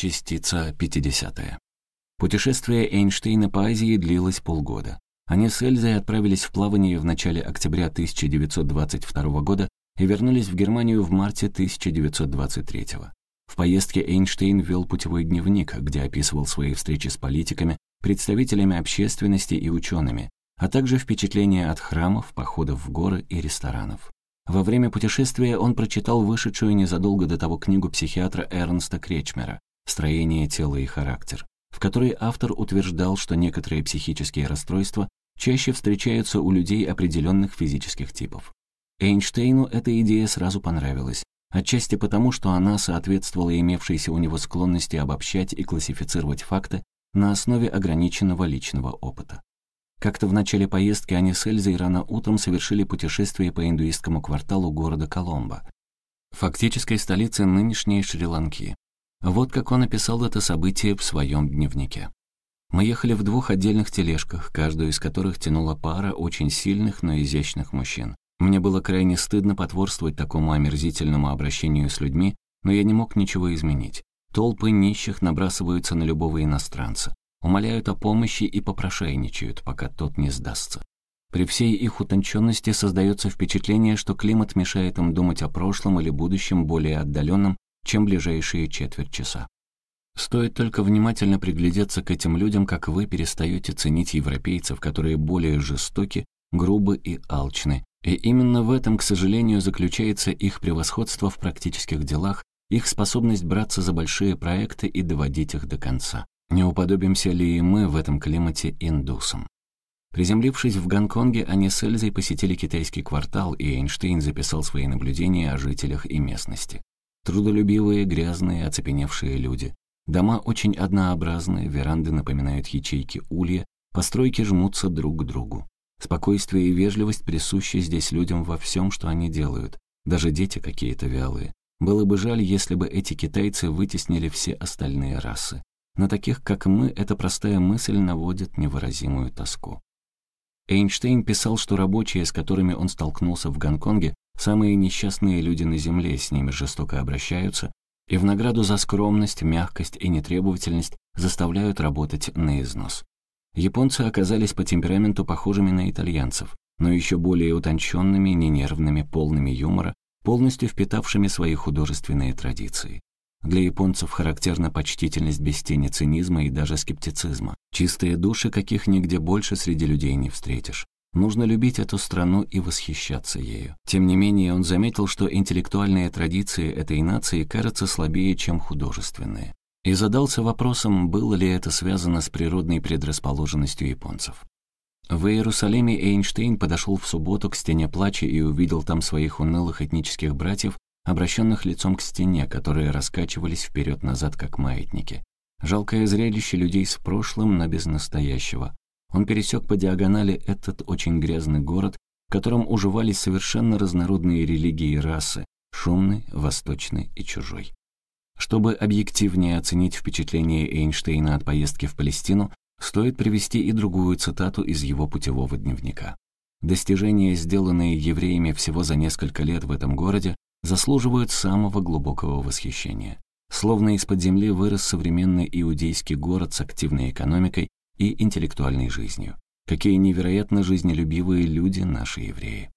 Частица 50. Путешествие Эйнштейна по Азии длилось полгода. Они с Эльзой отправились в плавание в начале октября 1922 года и вернулись в Германию в марте 1923 В поездке Эйнштейн вел путевой дневник, где описывал свои встречи с политиками, представителями общественности и учеными, а также впечатления от храмов, походов в горы и ресторанов. Во время путешествия он прочитал вышедшую незадолго до того книгу психиатра Эрнста Кречмера «Строение тела и характер», в которой автор утверждал, что некоторые психические расстройства чаще встречаются у людей определенных физических типов. Эйнштейну эта идея сразу понравилась, отчасти потому, что она соответствовала имевшейся у него склонности обобщать и классифицировать факты на основе ограниченного личного опыта. Как-то в начале поездки они с Эльзой рано утром совершили путешествие по индуистскому кварталу города Коломбо, фактической столице нынешней Шри-Ланки. Вот как он описал это событие в своем дневнике. Мы ехали в двух отдельных тележках, каждую из которых тянула пара очень сильных, но изящных мужчин. Мне было крайне стыдно потворствовать такому омерзительному обращению с людьми, но я не мог ничего изменить. Толпы нищих набрасываются на любого иностранца, умоляют о помощи и попрошайничают, пока тот не сдастся. При всей их утонченности создается впечатление, что климат мешает им думать о прошлом или будущем более отдаленном, чем ближайшие четверть часа. Стоит только внимательно приглядеться к этим людям, как вы перестаете ценить европейцев, которые более жестоки, грубы и алчны. И именно в этом, к сожалению, заключается их превосходство в практических делах, их способность браться за большие проекты и доводить их до конца. Не уподобимся ли и мы в этом климате индусам? Приземлившись в Гонконге, они с Эльзой посетили китайский квартал, и Эйнштейн записал свои наблюдения о жителях и местности. Трудолюбивые, грязные, оцепеневшие люди. Дома очень однообразные, веранды напоминают ячейки улья, постройки жмутся друг к другу. Спокойствие и вежливость присущи здесь людям во всем, что они делают. Даже дети какие-то вялые. Было бы жаль, если бы эти китайцы вытеснили все остальные расы. На таких, как мы, эта простая мысль наводит невыразимую тоску. Эйнштейн писал, что рабочие, с которыми он столкнулся в Гонконге, Самые несчастные люди на земле с ними жестоко обращаются, и в награду за скромность, мягкость и нетребовательность заставляют работать на износ. Японцы оказались по темпераменту похожими на итальянцев, но еще более утонченными, ненервными, полными юмора, полностью впитавшими свои художественные традиции. Для японцев характерна почтительность без тени цинизма и даже скептицизма. Чистые души, каких нигде больше среди людей не встретишь. Нужно любить эту страну и восхищаться ею. Тем не менее, он заметил, что интеллектуальные традиции этой нации кажутся слабее, чем художественные. И задался вопросом, было ли это связано с природной предрасположенностью японцев. В Иерусалиме Эйнштейн подошел в субботу к стене плача и увидел там своих унылых этнических братьев, обращенных лицом к стене, которые раскачивались вперед-назад, как маятники. Жалкое зрелище людей с прошлым, но без настоящего. Он пересек по диагонали этот очень грязный город, в котором уживались совершенно разнородные религии и расы, шумный, восточный и чужой. Чтобы объективнее оценить впечатление Эйнштейна от поездки в Палестину, стоит привести и другую цитату из его путевого дневника. Достижения, сделанные евреями всего за несколько лет в этом городе, заслуживают самого глубокого восхищения. Словно из-под земли вырос современный иудейский город с активной экономикой и интеллектуальной жизнью. Какие невероятно жизнелюбивые люди наши евреи.